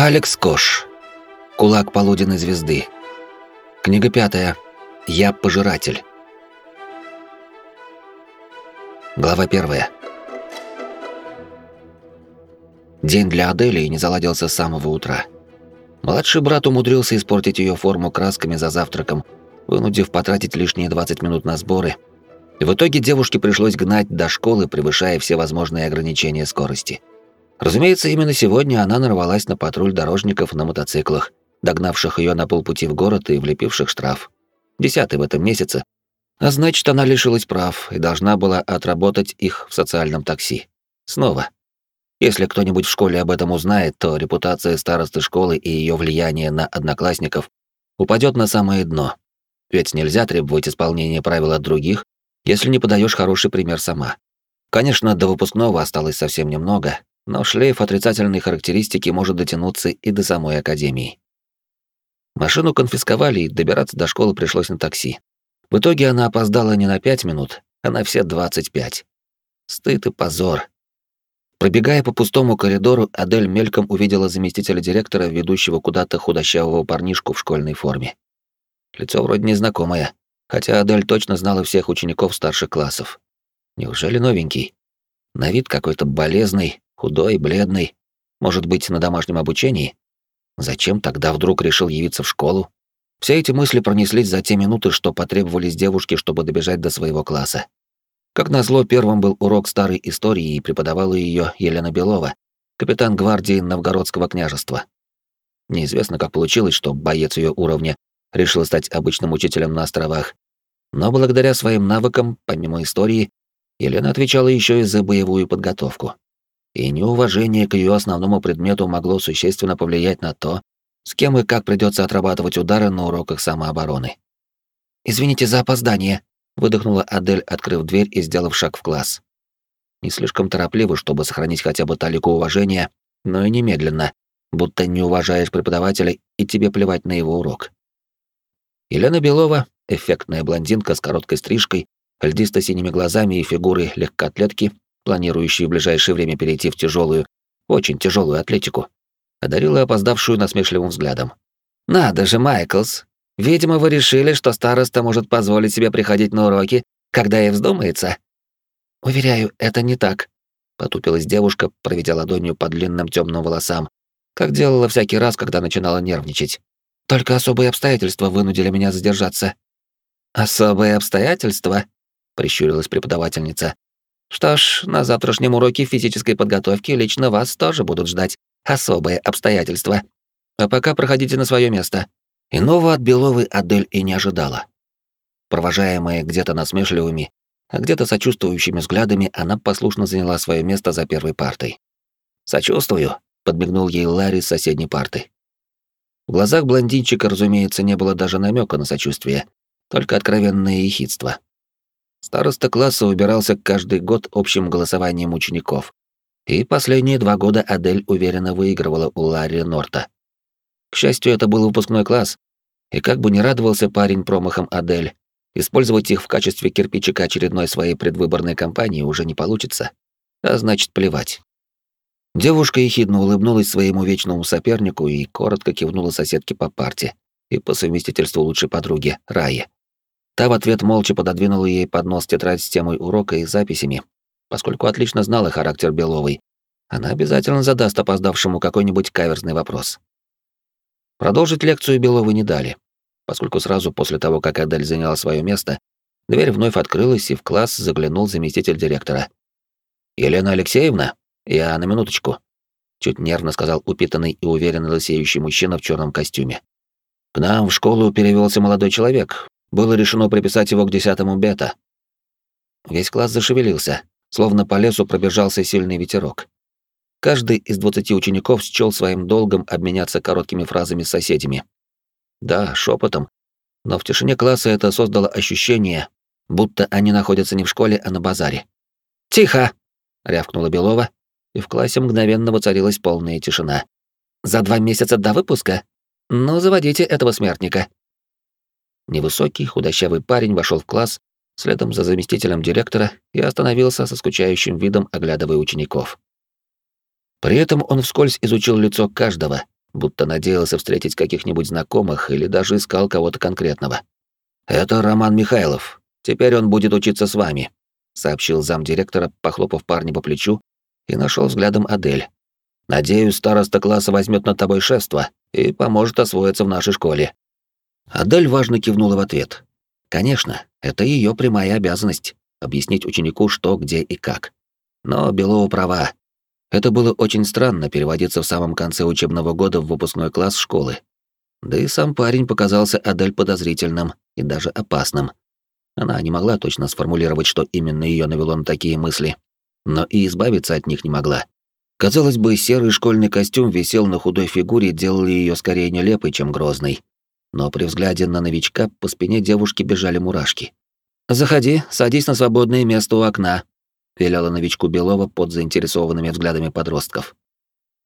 Алекс Кош. Кулак полуденной звезды. Книга пятая. Я пожиратель. Глава первая. День для Адели не заладился с самого утра. Младший брат умудрился испортить ее форму красками за завтраком, вынудив потратить лишние 20 минут на сборы. И в итоге девушке пришлось гнать до школы, превышая все возможные ограничения скорости. Разумеется, именно сегодня она нарвалась на патруль дорожников на мотоциклах, догнавших ее на полпути в город и влепивших штраф. Десятый в этом месяце. А значит, она лишилась прав и должна была отработать их в социальном такси. Снова. Если кто-нибудь в школе об этом узнает, то репутация старосты школы и ее влияние на одноклассников упадет на самое дно. Ведь нельзя требовать исполнения правил от других, если не подаешь хороший пример сама. Конечно, до выпускного осталось совсем немного, но шлейф отрицательной характеристики может дотянуться и до самой академии. Машину конфисковали, и добираться до школы пришлось на такси. В итоге она опоздала не на пять минут, а на все двадцать пять. Стыд и позор. Пробегая по пустому коридору, Адель мельком увидела заместителя директора, ведущего куда-то худощавого парнишку в школьной форме. Лицо вроде незнакомое, хотя Адель точно знала всех учеников старших классов. Неужели новенький? На вид какой-то болезный, Худой, бледный. Может быть, на домашнем обучении? Зачем тогда вдруг решил явиться в школу? Все эти мысли пронеслись за те минуты, что потребовались девушке, чтобы добежать до своего класса. Как назло, первым был урок старой истории, и преподавала ее Елена Белова, капитан гвардии Новгородского княжества. Неизвестно, как получилось, что боец ее уровня решил стать обычным учителем на островах. Но благодаря своим навыкам, помимо истории, Елена отвечала еще и за боевую подготовку и неуважение к ее основному предмету могло существенно повлиять на то, с кем и как придется отрабатывать удары на уроках самообороны. «Извините за опоздание», — выдохнула Адель, открыв дверь и сделав шаг в класс. Не слишком торопливо, чтобы сохранить хотя бы талику уважения, но и немедленно, будто не уважаешь преподавателя и тебе плевать на его урок. Елена Белова, эффектная блондинка с короткой стрижкой, льдисто-синими глазами и фигурой легкоатлетки, планирующий в ближайшее время перейти в тяжелую, очень тяжелую атлетику, одарила опоздавшую насмешливым взглядом. «Надо же, Майклс! Видимо, вы решили, что староста может позволить себе приходить на уроки, когда ей вздумается?» «Уверяю, это не так», — потупилась девушка, проведя ладонью по длинным темным волосам, как делала всякий раз, когда начинала нервничать. «Только особые обстоятельства вынудили меня задержаться». «Особые обстоятельства?» — прищурилась преподавательница, что ж, на завтрашнем уроке физической подготовки лично вас тоже будут ждать особые обстоятельства. А пока проходите на свое место. Иного от Беловой Адель и не ожидала. Провожаемая где-то насмешливыми, а где-то сочувствующими взглядами, она послушно заняла свое место за первой партой. «Сочувствую», — подмигнул ей Ларри с соседней парты. В глазах блондинчика, разумеется, не было даже намека на сочувствие, только откровенное ехидство. Староста класса убирался каждый год общим голосованием учеников. И последние два года Адель уверенно выигрывала у Ларри Норта. К счастью, это был выпускной класс, и как бы не радовался парень промахом Адель, использовать их в качестве кирпичика очередной своей предвыборной кампании уже не получится. А значит, плевать. Девушка ехидно улыбнулась своему вечному сопернику и коротко кивнула соседке по парте и по совместительству лучшей подруги, Рае. Та в ответ молча пододвинула ей поднос тетрадь с темой урока и записями. Поскольку отлично знала характер Беловой, она обязательно задаст опоздавшему какой-нибудь каверзный вопрос. Продолжить лекцию Беловой не дали, поскольку сразу после того, как Адель заняла свое место, дверь вновь открылась, и в класс заглянул заместитель директора. «Елена Алексеевна, я на минуточку», — чуть нервно сказал упитанный и уверенно лысеющий мужчина в черном костюме. «К нам в школу перевелся молодой человек, было решено приписать его к десятому бета. Весь класс зашевелился, словно по лесу пробежался сильный ветерок. Каждый из двадцати учеников счел своим долгом обменяться короткими фразами с соседями. Да, шепотом, но в тишине класса это создало ощущение, будто они находятся не в школе, а на базаре. «Тихо!» — рявкнула Белова, и в классе мгновенно воцарилась полная тишина. «За два месяца до выпуска? Ну, заводите этого смертника». Невысокий, худощавый парень вошел в класс, следом за заместителем директора и остановился со скучающим видом, оглядывая учеников. При этом он вскользь изучил лицо каждого, будто надеялся встретить каких-нибудь знакомых или даже искал кого-то конкретного. «Это Роман Михайлов. Теперь он будет учиться с вами», — сообщил замдиректора, похлопав парня по плечу, и нашел взглядом Адель. «Надеюсь, староста класса возьмет над тобой шефство и поможет освоиться в нашей школе». Адель важно кивнула в ответ. «Конечно, это ее прямая обязанность — объяснить ученику, что, где и как. Но Белова права. Это было очень странно переводиться в самом конце учебного года в выпускной класс школы. Да и сам парень показался Адель подозрительным и даже опасным. Она не могла точно сформулировать, что именно ее навело на такие мысли, но и избавиться от них не могла. Казалось бы, серый школьный костюм висел на худой фигуре, делал ее скорее нелепой, чем грозной. Но при взгляде на новичка по спине девушки бежали мурашки. «Заходи, садись на свободное место у окна», велела новичку Белова под заинтересованными взглядами подростков.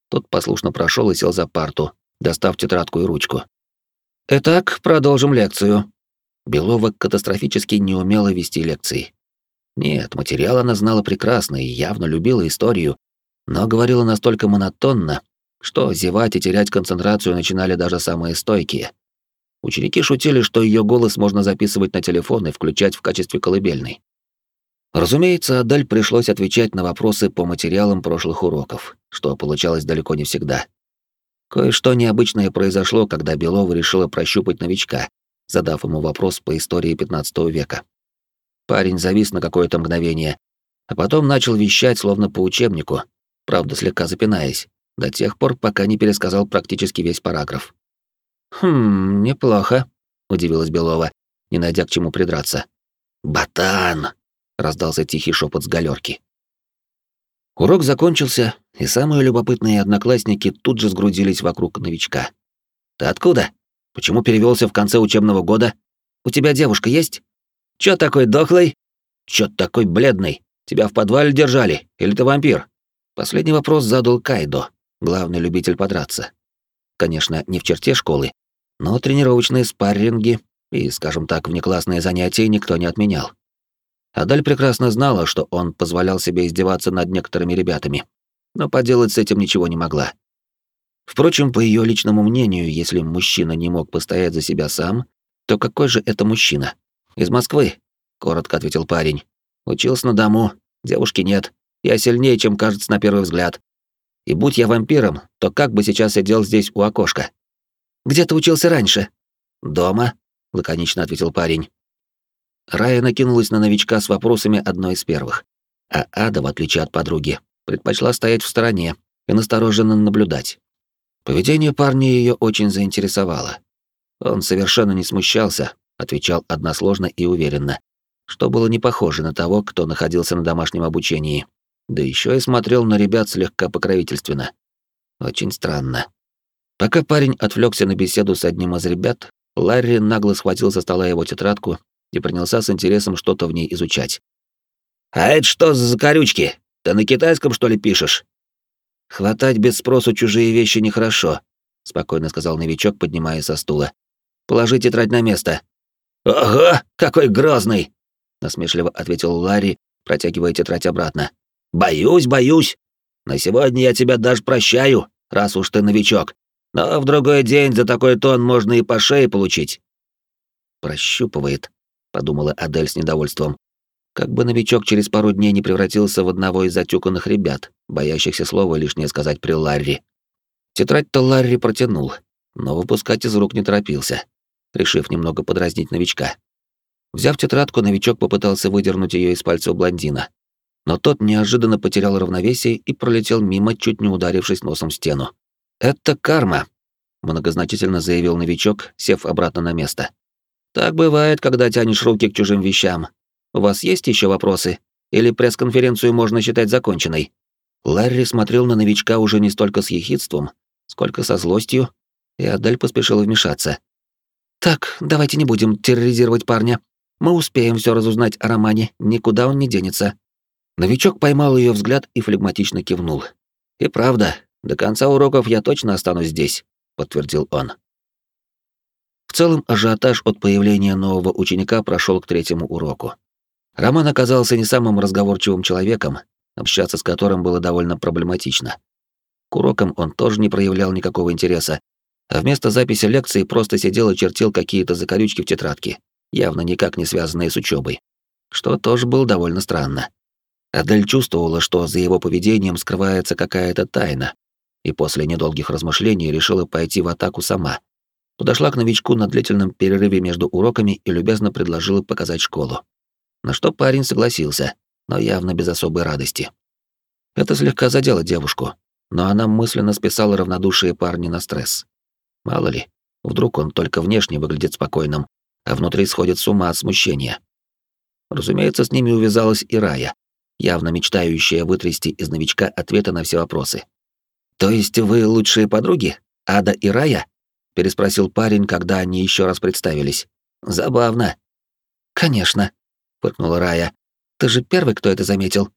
Тот послушно прошел и сел за парту, достав тетрадку и ручку. «Итак, продолжим лекцию». Белова катастрофически не умела вести лекции. Нет, материал она знала прекрасно и явно любила историю, но говорила настолько монотонно, что зевать и терять концентрацию начинали даже самые стойкие. Ученики шутили, что ее голос можно записывать на телефон и включать в качестве колыбельной. Разумеется, Адель пришлось отвечать на вопросы по материалам прошлых уроков, что получалось далеко не всегда. Кое-что необычное произошло, когда Белова решила прощупать новичка, задав ему вопрос по истории 15 века. Парень завис на какое-то мгновение, а потом начал вещать словно по учебнику, правда слегка запинаясь, до тех пор, пока не пересказал практически весь параграф. «Хм, неплохо», — удивилась Белова, не найдя к чему придраться. «Ботан!» раздался тихий шепот с галерки. Урок закончился, и самые любопытные одноклассники тут же сгрудились вокруг новичка. Ты откуда? Почему перевелся в конце учебного года? У тебя девушка есть? Чё такой дохлый? Чё такой бледный? Тебя в подвале держали? Или ты вампир? Последний вопрос задал Кайдо, главный любитель подраться. Конечно, не в черте школы, но тренировочные спарринги и, скажем так, внеклассные занятия никто не отменял. Адаль прекрасно знала, что он позволял себе издеваться над некоторыми ребятами, но поделать с этим ничего не могла. Впрочем, по ее личному мнению, если мужчина не мог постоять за себя сам, то какой же это мужчина? Из Москвы, коротко ответил парень. Учился на дому, девушки нет. Я сильнее, чем кажется на первый взгляд. И будь я вампиром, то как бы сейчас сидел здесь у окошка? Где ты учился раньше? Дома, лаконично ответил парень. Рая накинулась на новичка с вопросами одной из первых. А Ада, в отличие от подруги, предпочла стоять в стороне и настороженно наблюдать. Поведение парня ее очень заинтересовало. Он совершенно не смущался, отвечал односложно и уверенно, что было не похоже на того, кто находился на домашнем обучении. Да еще и смотрел на ребят слегка покровительственно. Очень странно. Пока парень отвлекся на беседу с одним из ребят, Ларри нагло схватил со стола его тетрадку и принялся с интересом что-то в ней изучать. «А это что за закорючки? Ты на китайском, что ли, пишешь?» «Хватать без спросу чужие вещи нехорошо», — спокойно сказал новичок, поднимаясь со стула. «Положи тетрадь на место». «Ого, какой грозный!» — насмешливо ответил Ларри, протягивая тетрадь обратно. «Боюсь, боюсь. На сегодня я тебя даже прощаю, раз уж ты новичок. Но в другой день за такой тон можно и по шее получить». Прощупывает, подумала Адель с недовольством. Как бы новичок через пару дней не превратился в одного из затюканных ребят, боящихся слова лишнее сказать при Ларри. Тетрадь-то Ларри протянул, но выпускать из рук не торопился, решив немного подразнить новичка. Взяв тетрадку, новичок попытался выдернуть ее из пальцев блондина. Но тот неожиданно потерял равновесие и пролетел мимо, чуть не ударившись носом в стену. «Это карма», — многозначительно заявил новичок, сев обратно на место. Так бывает, когда тянешь руки к чужим вещам. У вас есть еще вопросы? Или пресс-конференцию можно считать законченной?» Ларри смотрел на новичка уже не столько с ехидством, сколько со злостью, и Адель поспешила вмешаться. «Так, давайте не будем терроризировать парня. Мы успеем все разузнать о романе, никуда он не денется». Новичок поймал ее взгляд и флегматично кивнул. «И правда, до конца уроков я точно останусь здесь», — подтвердил он. В целом ажиотаж от появления нового ученика прошел к третьему уроку. Роман оказался не самым разговорчивым человеком, общаться с которым было довольно проблематично. К урокам он тоже не проявлял никакого интереса, а вместо записи лекции просто сидел и чертил какие-то закорючки в тетрадке, явно никак не связанные с учебой, что тоже было довольно странно. Адель чувствовала, что за его поведением скрывается какая-то тайна, и после недолгих размышлений решила пойти в атаку сама. Подошла к новичку на длительном перерыве между уроками и любезно предложила показать школу. На что парень согласился, но явно без особой радости. Это слегка задело девушку, но она мысленно списала равнодушие парня на стресс. Мало ли, вдруг он только внешне выглядит спокойным, а внутри сходит с ума от смущения. Разумеется, с ними увязалась и Рая, явно мечтающая вытрясти из новичка ответы на все вопросы. «То есть вы лучшие подруги? Ада и Рая?» — переспросил парень, когда они еще раз представились. «Забавно». «Конечно», — фыркнула Рая. «Ты же первый, кто это заметил.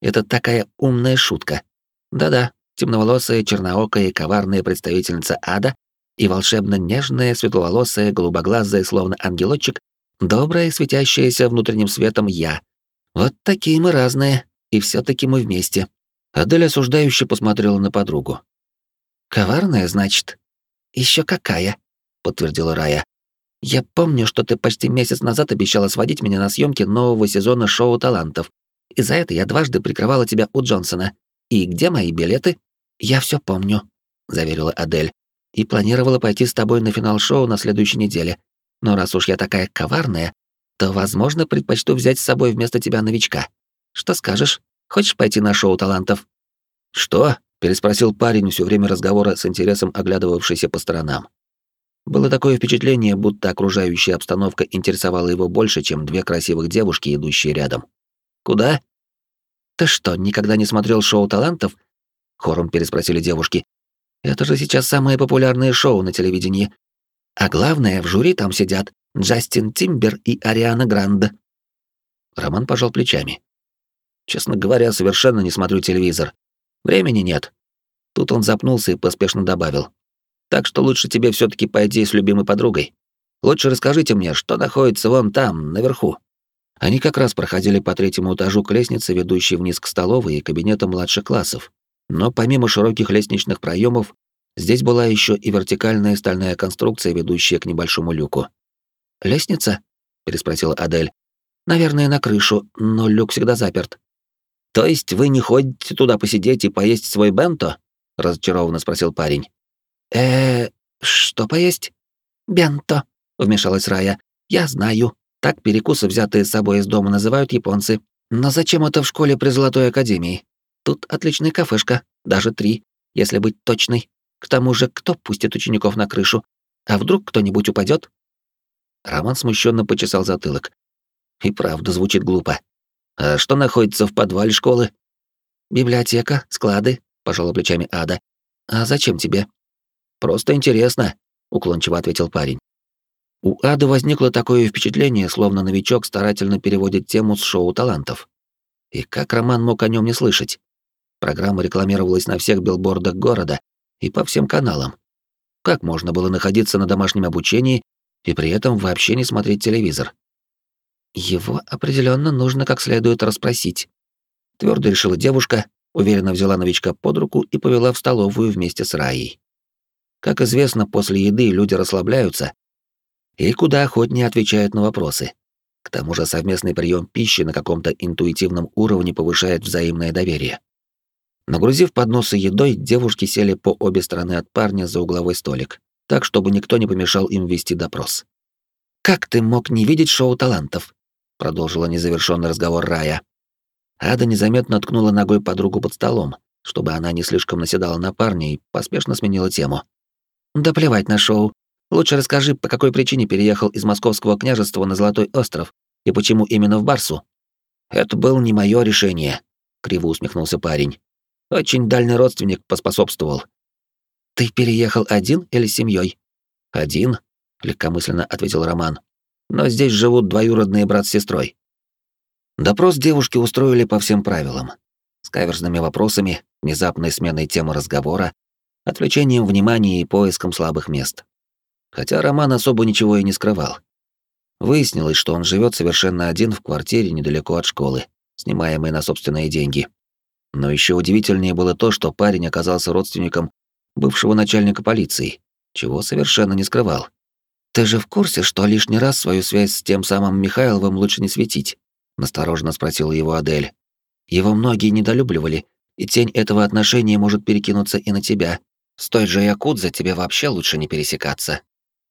Это такая умная шутка. Да-да, темноволосая, черноокая и коварная представительница ада и волшебно нежная, светловолосая, голубоглазая, словно ангелочек, добрая, светящаяся внутренним светом я. Вот такие мы разные, и все таки мы вместе. Адель осуждающе посмотрела на подругу. «Коварная, значит?» Еще какая», — подтвердила Рая. «Я помню, что ты почти месяц назад обещала сводить меня на съемки нового сезона шоу талантов, и за это я дважды прикрывала тебя у Джонсона. И где мои билеты?» «Я все помню», — заверила Адель. «И планировала пойти с тобой на финал шоу на следующей неделе. Но раз уж я такая коварная, то, возможно, предпочту взять с собой вместо тебя новичка. Что скажешь? Хочешь пойти на шоу талантов?» «Что?» — переспросил парень все время разговора с интересом оглядывавшийся по сторонам. Было такое впечатление, будто окружающая обстановка интересовала его больше, чем две красивых девушки, идущие рядом. «Куда?» «Ты что, никогда не смотрел шоу талантов?» — хором переспросили девушки. «Это же сейчас самое популярное шоу на телевидении. А главное, в жюри там сидят Джастин Тимбер и Ариана Гранде». Роман пожал плечами. «Честно говоря, совершенно не смотрю телевизор. Времени нет». Тут он запнулся и поспешно добавил. «Так что лучше тебе все таки пойти с любимой подругой. Лучше расскажите мне, что находится вон там, наверху». Они как раз проходили по третьему этажу к лестнице, ведущей вниз к столовой и кабинетам младших классов. Но помимо широких лестничных проемов, здесь была еще и вертикальная стальная конструкция, ведущая к небольшому люку. «Лестница?» — переспросила Адель. «Наверное, на крышу, но люк всегда заперт». «То есть вы не ходите туда посидеть и поесть свой бенто?» — разочарованно спросил парень. э что поесть?» «Бенто», — вмешалась Рая. «Я знаю. Так перекусы, взятые с собой из дома, называют японцы. Но зачем это в школе при Золотой Академии? Тут отличная кафешка, даже три, если быть точной. К тому же, кто пустит учеников на крышу? А вдруг кто-нибудь упадет? Роман смущенно почесал затылок. И правда звучит глупо. А что находится в подвале школы? Библиотека, склады, пожала плечами Ада. А зачем тебе? Просто интересно, уклончиво ответил парень. У Ады возникло такое впечатление, словно новичок старательно переводит тему с шоу талантов. И как Роман мог о нем не слышать? Программа рекламировалась на всех билбордах города и по всем каналам. Как можно было находиться на домашнем обучении и при этом вообще не смотреть телевизор? Его определенно нужно как следует расспросить. Твердо решила девушка, уверенно взяла новичка под руку и повела в столовую вместе с Раей. Как известно, после еды люди расслабляются и куда охотнее отвечают на вопросы. К тому же совместный прием пищи на каком-то интуитивном уровне повышает взаимное доверие. Нагрузив подносы едой, девушки сели по обе стороны от парня за угловой столик, так, чтобы никто не помешал им вести допрос. «Как ты мог не видеть шоу талантов?» — продолжила незавершенный разговор Рая. Ада незаметно ткнула ногой подругу под столом, чтобы она не слишком наседала на парня и поспешно сменила тему. «Да плевать на шоу. Лучше расскажи, по какой причине переехал из Московского княжества на Золотой остров и почему именно в Барсу. Это было не мое решение, криво усмехнулся парень. Очень дальний родственник поспособствовал. Ты переехал один или с семьей? Один, легкомысленно ответил Роман. Но здесь живут двоюродные брат с сестрой. Допрос девушки устроили по всем правилам. С каверзными вопросами, внезапной сменой темы разговора, отвлечением внимания и поиском слабых мест хотя Роман особо ничего и не скрывал. Выяснилось, что он живет совершенно один в квартире недалеко от школы, снимаемой на собственные деньги. Но еще удивительнее было то, что парень оказался родственником бывшего начальника полиции, чего совершенно не скрывал. «Ты же в курсе, что лишний раз свою связь с тем самым Михайловым лучше не светить?» — настороженно спросила его Адель. «Его многие недолюбливали, и тень этого отношения может перекинуться и на тебя. С той же Якудза тебе вообще лучше не пересекаться.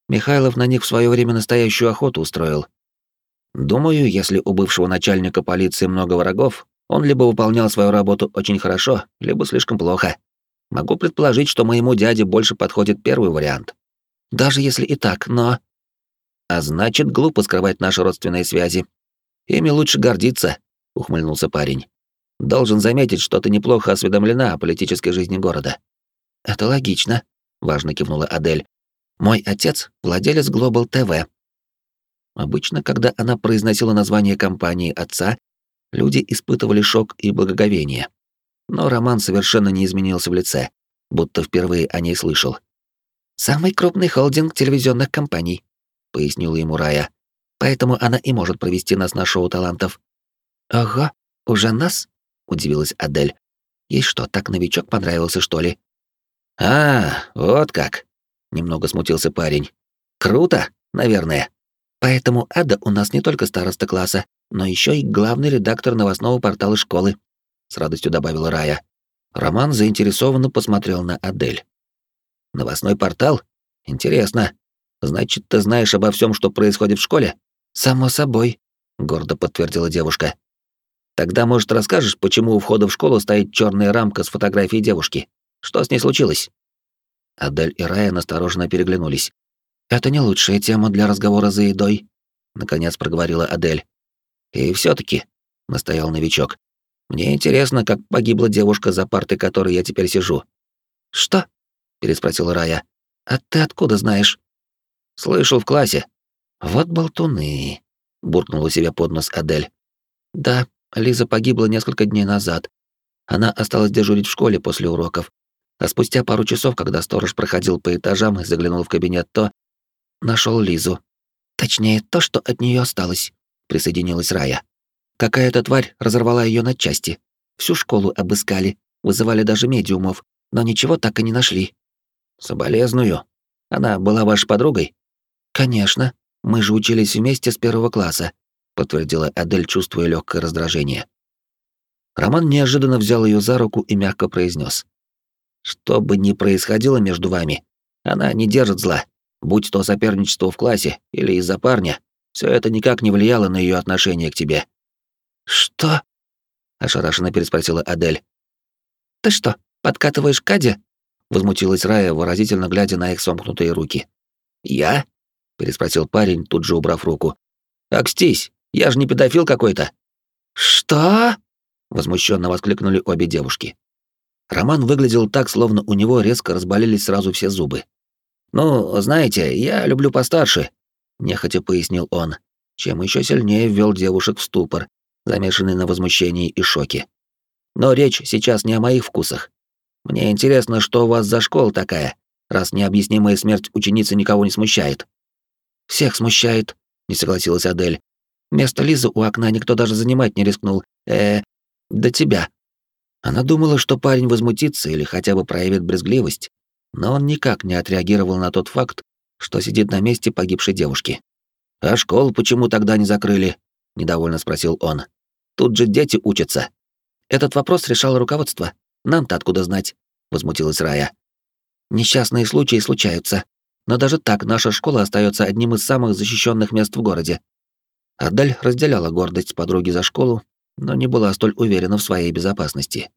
Михайлов на них в свое время настоящую охоту устроил. Думаю, если у бывшего начальника полиции много врагов, он либо выполнял свою работу очень хорошо, либо слишком плохо. Могу предположить, что моему дяде больше подходит первый вариант. Даже если и так, но... А значит, глупо скрывать наши родственные связи. Ими лучше гордиться, ухмыльнулся парень. Должен заметить, что ты неплохо осведомлена о политической жизни города. Это логично, важно кивнула Адель. Мой отец владелец Global TV. Обычно, когда она произносила название компании отца, люди испытывали шок и благоговение. Но Роман совершенно не изменился в лице, будто впервые о ней слышал. «Самый крупный холдинг телевизионных компаний», — пояснила ему Рая. «Поэтому она и может провести нас на шоу талантов». «Ага, уже нас?» — удивилась Адель. «Ей что, так новичок понравился, что ли?» «А, вот как!» — немного смутился парень. «Круто, наверное. Поэтому Ада у нас не только староста класса, но еще и главный редактор новостного портала школы», — с радостью добавила Рая. Роман заинтересованно посмотрел на Адель. Новостной портал? Интересно. Значит, ты знаешь обо всем, что происходит в школе? Само собой, гордо подтвердила девушка. Тогда, может, расскажешь, почему у входа в школу стоит черная рамка с фотографией девушки? Что с ней случилось? Адель и Рая настороженно переглянулись. Это не лучшая тема для разговора за едой, наконец проговорила Адель. И все таки настоял новичок. Мне интересно, как погибла девушка за партой, которой я теперь сижу. Что? Переспросила Рая. А ты откуда знаешь? Слышал в классе. Вот болтуны, буркнула себе под нос Адель. Да, Лиза погибла несколько дней назад. Она осталась дежурить в школе после уроков. А спустя пару часов, когда сторож проходил по этажам и заглянул в кабинет, то нашел Лизу. Точнее, то, что от нее осталось, присоединилась Рая. Какая-то тварь разорвала ее на части. Всю школу обыскали, вызывали даже медиумов, но ничего так и не нашли. Соболезную. Она была вашей подругой? Конечно. Мы же учились вместе с первого класса, подтвердила Адель, чувствуя легкое раздражение. Роман неожиданно взял ее за руку и мягко произнес: Что бы ни происходило между вами, она не держит зла, будь то соперничество в классе или из-за парня, все это никак не влияло на ее отношение к тебе. Что? ошарашенно переспросила Адель. Ты что, подкатываешь к Каде? Возмутилась Рая, выразительно глядя на их сомкнутые руки. «Я?» — переспросил парень, тут же убрав руку. «Акстись, я же не педофил какой-то». «Что?» — возмущенно воскликнули обе девушки. Роман выглядел так, словно у него резко разболелись сразу все зубы. «Ну, знаете, я люблю постарше», — нехотя пояснил он, чем еще сильнее ввел девушек в ступор, замешанный на возмущении и шоке. «Но речь сейчас не о моих вкусах. Мне интересно, что у вас за школа такая, раз необъяснимая смерть ученицы никого не смущает. Всех смущает, не согласилась Адель. Место Лизы у окна никто даже занимать не рискнул. Э, до тебя. Она думала, что парень возмутится или хотя бы проявит брезгливость, но он никак не отреагировал на тот факт, что сидит на месте погибшей девушки. «А школу почему тогда не закрыли?» — недовольно спросил он. «Тут же дети учатся». Этот вопрос решало руководство. Нам-то откуда знать? возмутилась Рая. Несчастные случаи случаются, но даже так наша школа остается одним из самых защищенных мест в городе. Адаль разделяла гордость подруги за школу, но не была столь уверена в своей безопасности.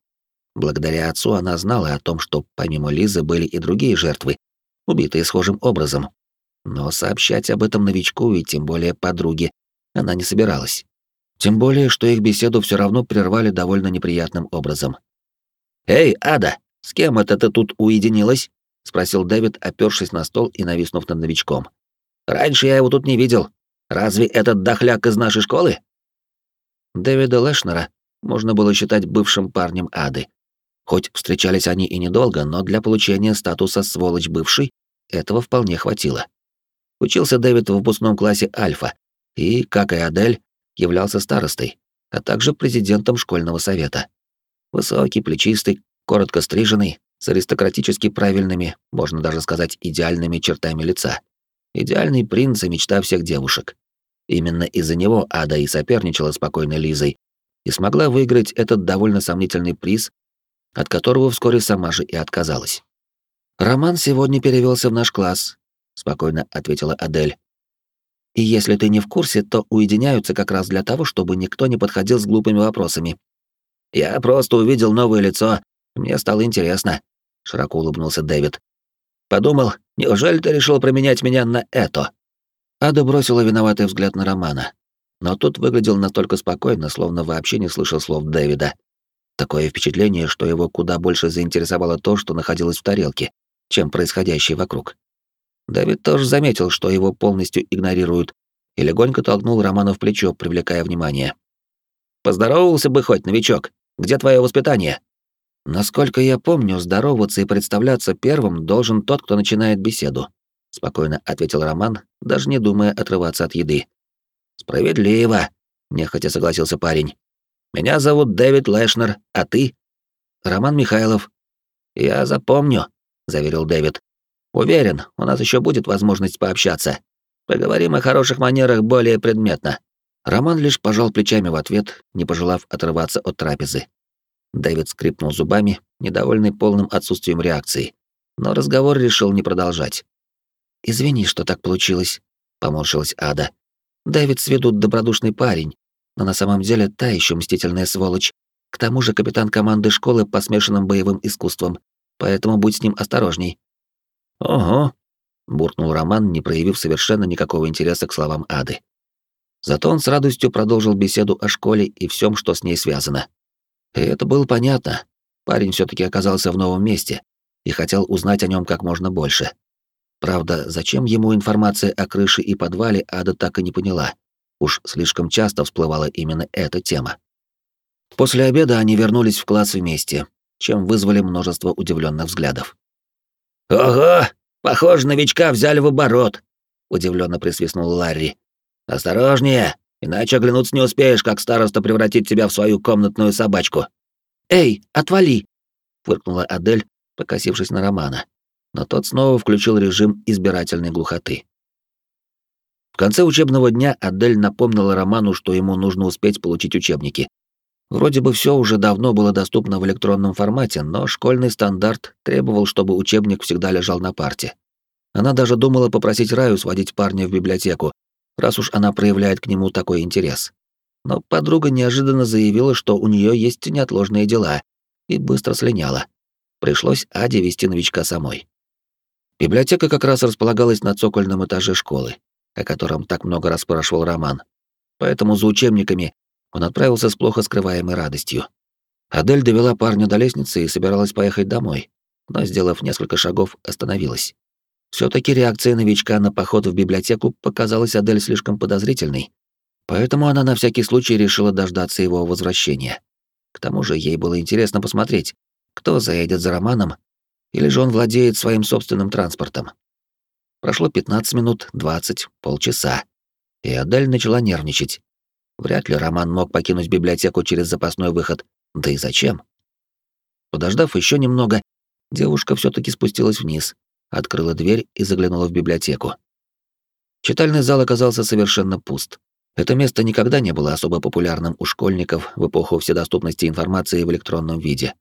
Благодаря отцу она знала о том, что помимо Лизы были и другие жертвы, убитые схожим образом. Но сообщать об этом новичку и тем более подруге она не собиралась. Тем более, что их беседу все равно прервали довольно неприятным образом. «Эй, Ада, с кем это ты тут уединилась?» — спросил Дэвид, опёршись на стол и нависнув над новичком. «Раньше я его тут не видел. Разве этот дохляк из нашей школы?» Дэвида Лэшнера можно было считать бывшим парнем Ады. Хоть встречались они и недолго, но для получения статуса «сволочь бывший» этого вполне хватило. Учился Дэвид в выпускном классе Альфа и, как и Адель, являлся старостой, а также президентом школьного совета. Высокий, плечистый, коротко стриженный, с аристократически правильными, можно даже сказать, идеальными чертами лица. Идеальный принц и мечта всех девушек. Именно из-за него Ада и соперничала спокойной Лизой и смогла выиграть этот довольно сомнительный приз, от которого вскоре сама же и отказалась. «Роман сегодня перевелся в наш класс», — спокойно ответила Адель. «И если ты не в курсе, то уединяются как раз для того, чтобы никто не подходил с глупыми вопросами». «Я просто увидел новое лицо, мне стало интересно», — широко улыбнулся Дэвид. «Подумал, неужели ты решил променять меня на это?» Ада бросила виноватый взгляд на Романа, но тот выглядел настолько спокойно, словно вообще не слышал слов Дэвида. Такое впечатление, что его куда больше заинтересовало то, что находилось в тарелке, чем происходящее вокруг. Дэвид тоже заметил, что его полностью игнорируют, и легонько толкнул Романа в плечо, привлекая внимание. «Поздоровался бы хоть, новичок. Где твое воспитание?» «Насколько я помню, здороваться и представляться первым должен тот, кто начинает беседу», — спокойно ответил Роман, даже не думая отрываться от еды. «Справедливо», — нехотя согласился парень. «Меня зовут Дэвид Лэшнер, а ты?» «Роман Михайлов». «Я запомню», — заверил Дэвид. «Уверен, у нас еще будет возможность пообщаться. Поговорим о хороших манерах более предметно». Роман лишь пожал плечами в ответ, не пожелав отрываться от трапезы. Дэвид скрипнул зубами, недовольный полным отсутствием реакции, но разговор решил не продолжать. «Извини, что так получилось», — поморщилась Ада. «Дэвид с виду добродушный парень, но на самом деле та еще мстительная сволочь. К тому же капитан команды школы по смешанным боевым искусствам, поэтому будь с ним осторожней». «Ого», — буркнул Роман, не проявив совершенно никакого интереса к словам Ады. Зато он с радостью продолжил беседу о школе и всем, что с ней связано. И это было понятно. Парень все таки оказался в новом месте и хотел узнать о нем как можно больше. Правда, зачем ему информация о крыше и подвале, Ада так и не поняла. Уж слишком часто всплывала именно эта тема. После обеда они вернулись в класс вместе, чем вызвали множество удивленных взглядов. «Ого! Похоже, новичка взяли в оборот!» — удивленно присвистнул Ларри. «Осторожнее, иначе оглянуться не успеешь, как староста превратит тебя в свою комнатную собачку». «Эй, отвали!» — фыркнула Адель, покосившись на Романа. Но тот снова включил режим избирательной глухоты. В конце учебного дня Адель напомнила Роману, что ему нужно успеть получить учебники. Вроде бы все уже давно было доступно в электронном формате, но школьный стандарт требовал, чтобы учебник всегда лежал на парте. Она даже думала попросить Раю сводить парня в библиотеку, раз уж она проявляет к нему такой интерес. Но подруга неожиданно заявила, что у нее есть неотложные дела, и быстро слиняла. Пришлось Аде вести новичка самой. Библиотека как раз располагалась на цокольном этаже школы, о котором так много раз спрашивал Роман. Поэтому за учебниками он отправился с плохо скрываемой радостью. Адель довела парня до лестницы и собиралась поехать домой, но, сделав несколько шагов, остановилась все таки реакция новичка на поход в библиотеку показалась Адель слишком подозрительной, поэтому она на всякий случай решила дождаться его возвращения. К тому же ей было интересно посмотреть, кто заедет за Романом, или же он владеет своим собственным транспортом. Прошло 15 минут, 20, полчаса, и Адель начала нервничать. Вряд ли Роман мог покинуть библиотеку через запасной выход, да и зачем? Подождав еще немного, девушка все таки спустилась вниз открыла дверь и заглянула в библиотеку. Читальный зал оказался совершенно пуст. Это место никогда не было особо популярным у школьников в эпоху вседоступности информации в электронном виде.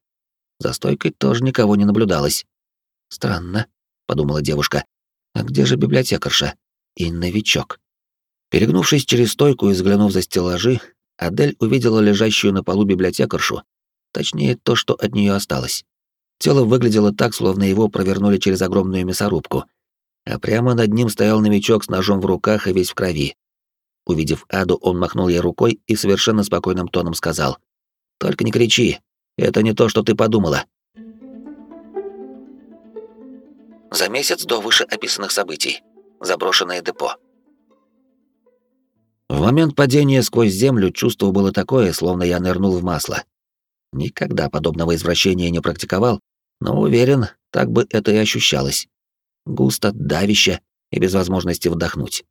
За стойкой тоже никого не наблюдалось. «Странно», — подумала девушка. «А где же библиотекарша? И новичок?» Перегнувшись через стойку и взглянув за стеллажи, Адель увидела лежащую на полу библиотекаршу, точнее, то, что от нее осталось. Тело выглядело так, словно его провернули через огромную мясорубку, а прямо над ним стоял новичок с ножом в руках и весь в крови. Увидев Аду, он махнул ей рукой и совершенно спокойным тоном сказал. «Только не кричи, это не то, что ты подумала». За месяц до вышеописанных событий. Заброшенное депо. В момент падения сквозь землю чувство было такое, словно я нырнул в масло. Никогда подобного извращения не практиковал, но уверен, так бы это и ощущалось. Густо, давище и без возможности вдохнуть.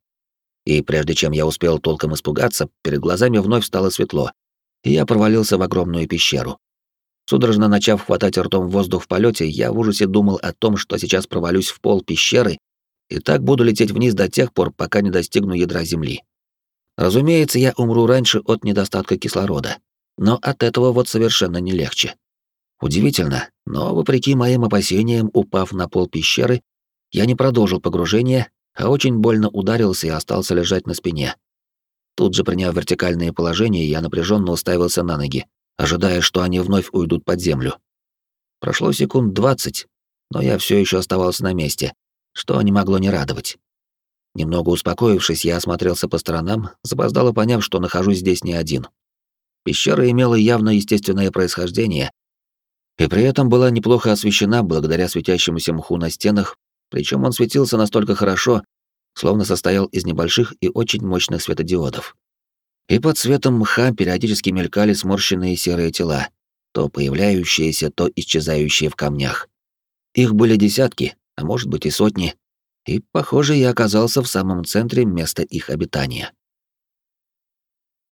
И прежде чем я успел толком испугаться, перед глазами вновь стало светло, и я провалился в огромную пещеру. Судорожно начав хватать ртом воздух в полете, я в ужасе думал о том, что сейчас провалюсь в пол пещеры и так буду лететь вниз до тех пор, пока не достигну ядра Земли. Разумеется, я умру раньше от недостатка кислорода, но от этого вот совершенно не легче. Удивительно, но, вопреки моим опасениям, упав на пол пещеры, я не продолжил погружение, а очень больно ударился и остался лежать на спине. Тут же, приняв вертикальное положение, я напряженно уставился на ноги, ожидая, что они вновь уйдут под землю. Прошло секунд двадцать, но я все еще оставался на месте, что не могло не радовать. Немного успокоившись, я осмотрелся по сторонам, запоздало поняв, что нахожусь здесь не один. Пещера имела явно естественное происхождение, и при этом была неплохо освещена благодаря светящемуся мху на стенах, причем он светился настолько хорошо, словно состоял из небольших и очень мощных светодиодов. И под светом мха периодически мелькали сморщенные серые тела, то появляющиеся, то исчезающие в камнях. Их были десятки, а может быть и сотни, и, похоже, я оказался в самом центре места их обитания.